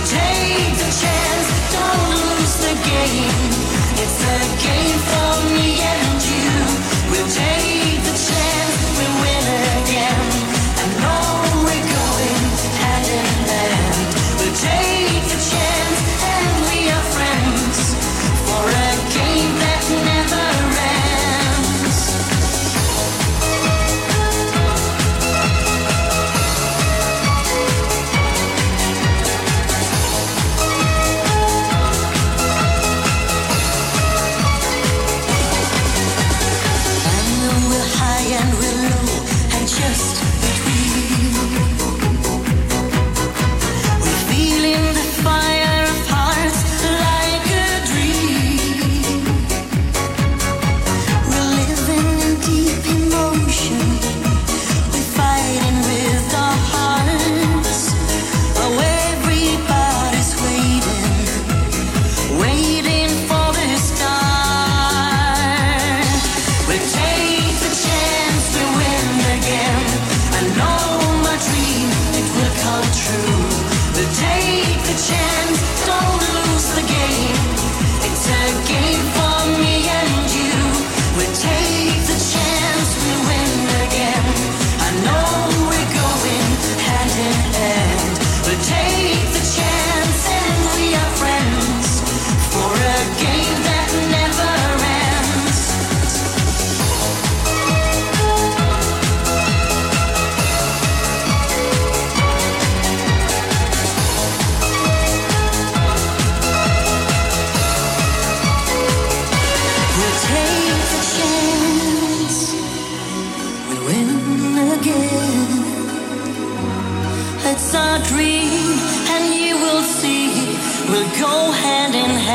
to take dream and you will see. We'll go hand in hand